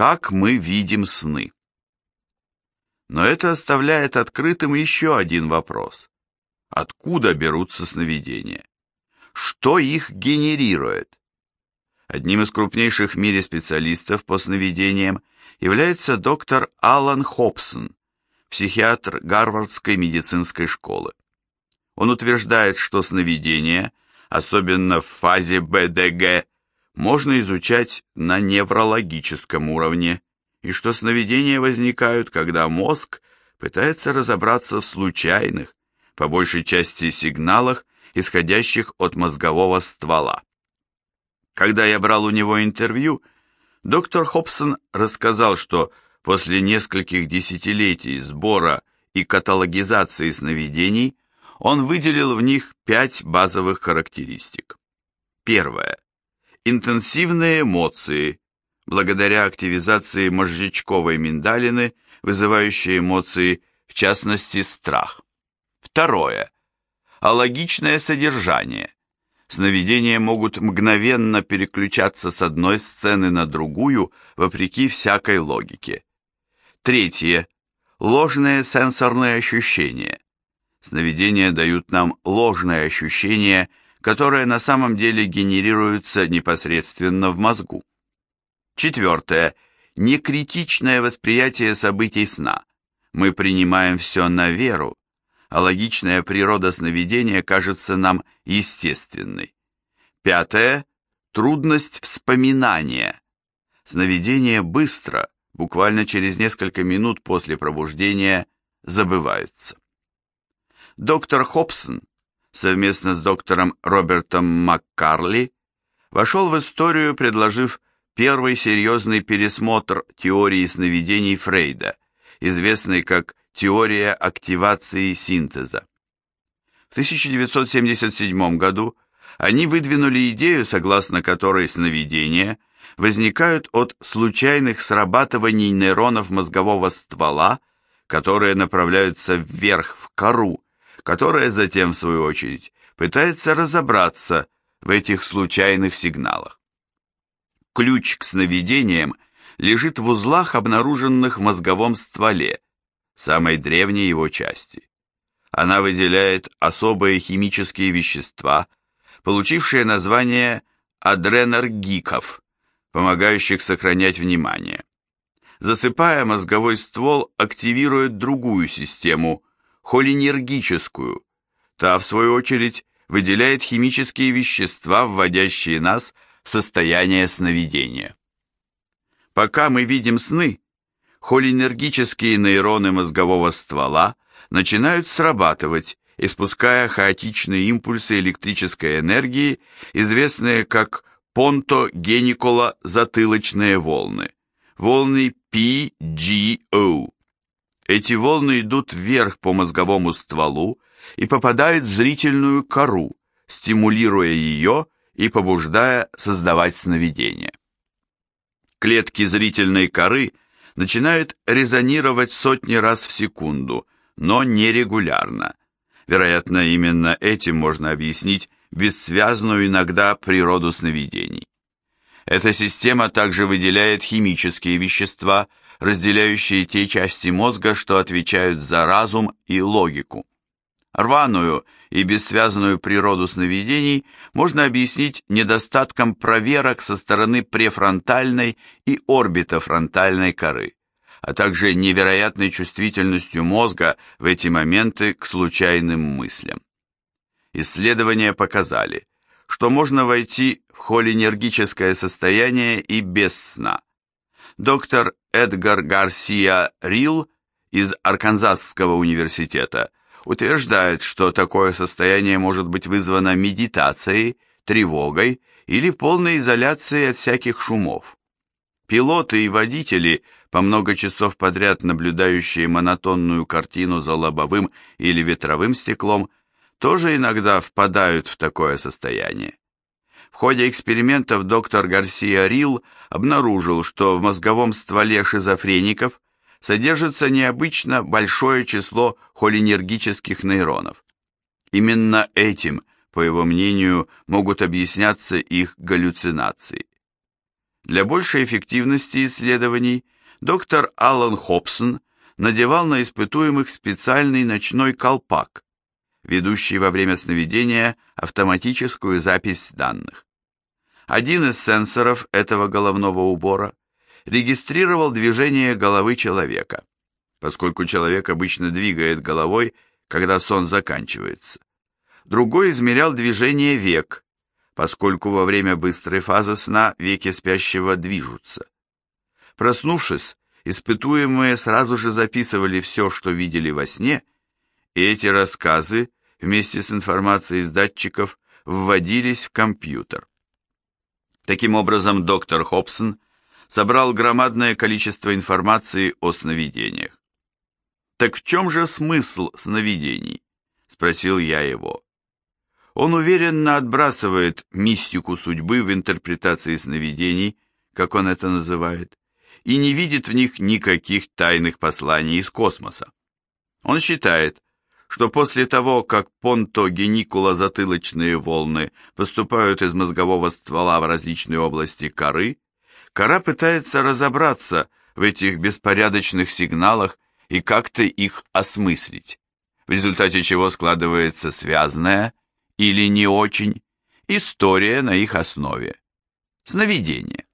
Как мы видим сны? Но это оставляет открытым еще один вопрос. Откуда берутся сновидения? Что их генерирует? Одним из крупнейших в мире специалистов по сновидениям является доктор Алан Хобсон, психиатр Гарвардской медицинской школы. Он утверждает, что сновидения, особенно в фазе БДГ, можно изучать на неврологическом уровне, и что сновидения возникают, когда мозг пытается разобраться в случайных, по большей части сигналах, исходящих от мозгового ствола. Когда я брал у него интервью, доктор Хобсон рассказал, что после нескольких десятилетий сбора и каталогизации сновидений он выделил в них пять базовых характеристик. Первое. Интенсивные эмоции, благодаря активизации мозжечковой миндалины, вызывающие эмоции, в частности, страх. Второе. Алогичное содержание, Сновидения могут мгновенно переключаться с одной сцены на другую, вопреки всякой логике. Третье. Ложные сенсорные ощущения. Сновидения дают нам ложные ощущения, которые на самом деле генерируются непосредственно в мозгу. Четвертое. Некритичное восприятие событий сна. Мы принимаем все на веру, а логичная природа сновидения кажется нам естественной. Пятое. Трудность вспоминания. Сновидения быстро, буквально через несколько минут после пробуждения, забываются. Доктор Хобсон совместно с доктором Робертом Маккарли вошел в историю, предложив первый серьезный пересмотр теории сновидений Фрейда, известной как Теория активации синтеза. В 1977 году они выдвинули идею, согласно которой сновидения возникают от случайных срабатываний нейронов мозгового ствола, которые направляются вверх в кору, которая затем, в свою очередь, пытается разобраться в этих случайных сигналах. Ключ к сновидениям лежит в узлах, обнаруженных в мозговом стволе, самой древней его части. Она выделяет особые химические вещества, получившие название адренергиков, помогающих сохранять внимание. Засыпая, мозговой ствол активирует другую систему, холинергическую. Та, в свою очередь, выделяет химические вещества, вводящие нас в состояние сновидения. Пока мы видим сны, холинергические нейроны мозгового ствола начинают срабатывать, испуская хаотичные импульсы электрической энергии, известные как понтогениколо-затылочные волны, волны PGO. Эти волны идут вверх по мозговому стволу и попадают в зрительную кору, стимулируя ее и побуждая создавать сновидения. Клетки зрительной коры – начинают резонировать сотни раз в секунду, но нерегулярно. Вероятно, именно этим можно объяснить бессвязную иногда природу сновидений. Эта система также выделяет химические вещества, разделяющие те части мозга, что отвечают за разум и логику. Рваную и бессвязную природу сновидений можно объяснить недостатком проверок со стороны префронтальной и орбитофронтальной коры, а также невероятной чувствительностью мозга в эти моменты к случайным мыслям. Исследования показали, что можно войти в холинергическое состояние и без сна. Доктор Эдгар Гарсия Рил из Арканзасского университета – утверждает, что такое состояние может быть вызвано медитацией, тревогой или полной изоляцией от всяких шумов. Пилоты и водители, по много часов подряд наблюдающие монотонную картину за лобовым или ветровым стеклом, тоже иногда впадают в такое состояние. В ходе экспериментов доктор Гарсия Рил обнаружил, что в мозговом стволе шизофреников содержится необычно большое число холинергических нейронов. Именно этим, по его мнению, могут объясняться их галлюцинации. Для большей эффективности исследований доктор Аллан Хобсон надевал на испытуемых специальный ночной колпак, ведущий во время сновидения автоматическую запись данных. Один из сенсоров этого головного убора регистрировал движение головы человека, поскольку человек обычно двигает головой, когда сон заканчивается. Другой измерял движение век, поскольку во время быстрой фазы сна веки спящего движутся. Проснувшись, испытуемые сразу же записывали все, что видели во сне, и эти рассказы вместе с информацией из датчиков вводились в компьютер. Таким образом, доктор Хобсон собрал громадное количество информации о сновидениях. «Так в чем же смысл сновидений?» – спросил я его. Он уверенно отбрасывает мистику судьбы в интерпретации сновидений, как он это называет, и не видит в них никаких тайных посланий из космоса. Он считает, что после того, как понто-геникуло-затылочные волны поступают из мозгового ствола в различные области коры, кора пытается разобраться в этих беспорядочных сигналах и как-то их осмыслить, в результате чего складывается связанная или не очень история на их основе. Сновидение.